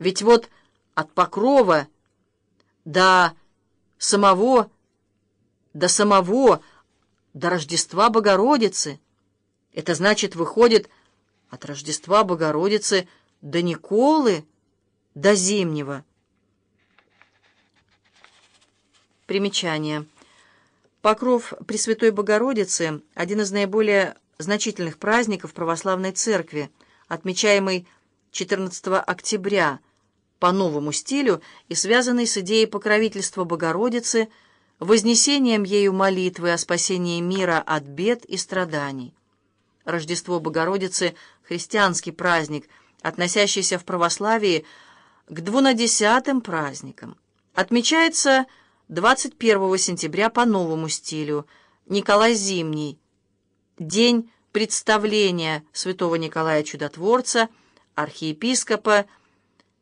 Ведь вот от Покрова до самого, до самого, до Рождества Богородицы. Это значит, выходит, от Рождества Богородицы до Николы, до Зимнего. Примечание. Покров Пресвятой Богородицы – один из наиболее значительных праздников православной церкви, отмечаемый 14 октября по новому стилю и связанный с идеей покровительства Богородицы, вознесением ею молитвы о спасении мира от бед и страданий. Рождество Богородицы – христианский праздник, относящийся в православии к двунадесятым праздникам. Отмечается 21 сентября по новому стилю, Николай Зимний, день представления святого Николая Чудотворца, архиепископа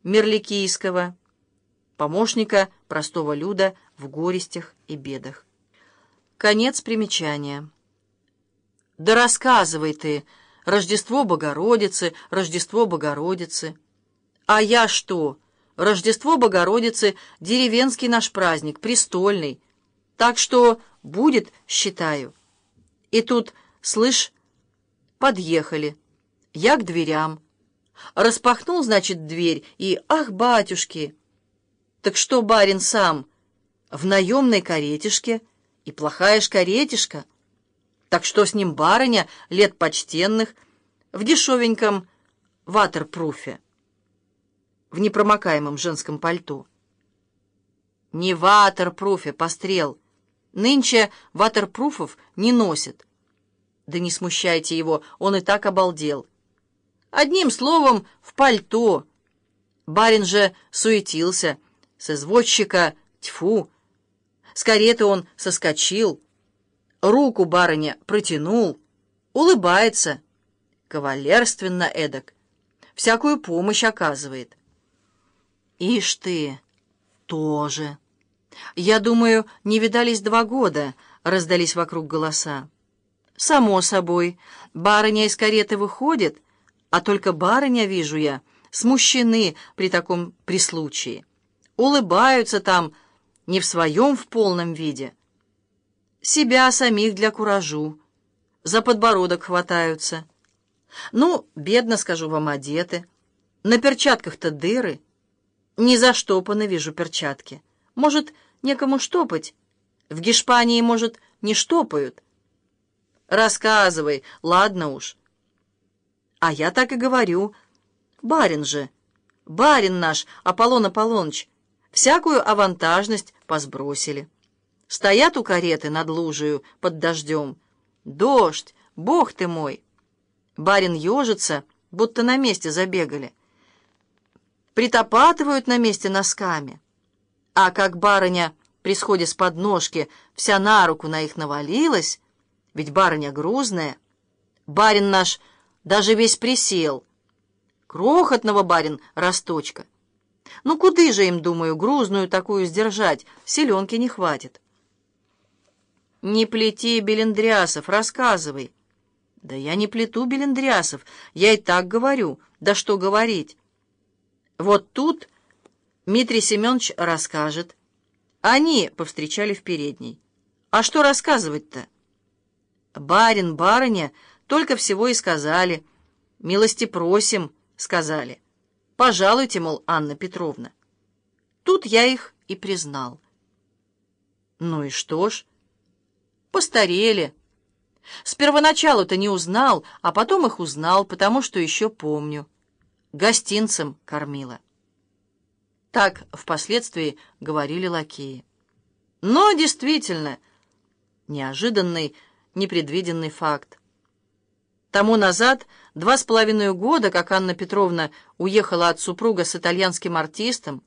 Мерликийского, помощника простого люда в горестях и бедах. Конец примечания. Да рассказывай ты, Рождество Богородицы, Рождество Богородицы. А я что? Рождество Богородицы — деревенский наш праздник, престольный. Так что будет, считаю. И тут, слышь, подъехали. Я к дверям. Распахнул, значит, дверь, и, ах, батюшки! Так что барин сам? В наемной каретишке, и плохая ж каретишка. Так что с ним барыня лет почтенных, в дешевеньком ватерпруфе, в непромокаемом женском пальто. Не ватерпруфе, пострел. Нынче ватерпруфов не носят. Да не смущайте его, он и так обалдел. Одним словом, в пальто. Барин же суетился. С извозчика, тьфу. С кареты он соскочил. Руку барыня протянул. Улыбается. Кавалерственно эдак. Всякую помощь оказывает. Ишь ты, тоже. Я думаю, не видались два года, раздались вокруг голоса. Само собой, барыня из кареты выходит — а только барыня, вижу я, смущены при таком прислучии. Улыбаются там не в своем в полном виде. Себя самих для куражу. За подбородок хватаются. Ну, бедно, скажу вам, одеты. На перчатках-то дыры. Ни за штопаны вижу перчатки. Может, некому штопать? В Гешпании, может, не штопают? Рассказывай, ладно уж. А я так и говорю. Барин же, барин наш, Аполлон Аполлоныч, всякую авантажность позбросили. Стоят у кареты над лужею под дождем. Дождь, бог ты мой! Барин ежится, будто на месте забегали. Притопатывают на месте носками. А как барыня при сходе с подножки вся на руку на их навалилась, ведь барыня грузная, барин наш даже весь присел. Крохотного, барин, росточка. Ну, куды же им, думаю, грузную такую сдержать? Селенки не хватит. Не плети, Белендрясов, рассказывай. Да я не плету, Белендрясов, я и так говорю. Да что говорить? Вот тут Дмитрий Семенович расскажет. Они повстречали в передней. А что рассказывать-то? Барин, барыня только всего и сказали. «Милости просим», — сказали. «Пожалуйте, мол, Анна Петровна». Тут я их и признал. Ну и что ж? Постарели. С первоначалу-то не узнал, а потом их узнал, потому что еще помню. Гостинцем кормила. Так впоследствии говорили лакеи. Но действительно, неожиданный, непредвиденный факт. Тому назад, два с половиной года, как Анна Петровна уехала от супруга с итальянским артистом,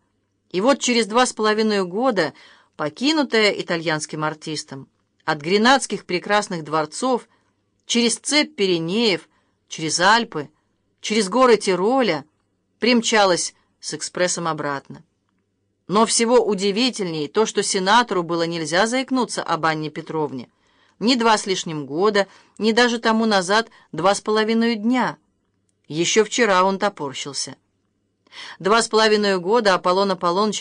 и вот через два с половиной года, покинутая итальянским артистом, от гренадских прекрасных дворцов, через цепь Пиренеев, через Альпы, через горы Тироля, примчалась с экспрессом обратно. Но всего удивительней то, что сенатору было нельзя заикнуться об Анне Петровне — ни два с лишним года, ни даже тому назад два с половиной дня. Еще вчера он топорщился. Два с половиной года Аполлон Аполлоныч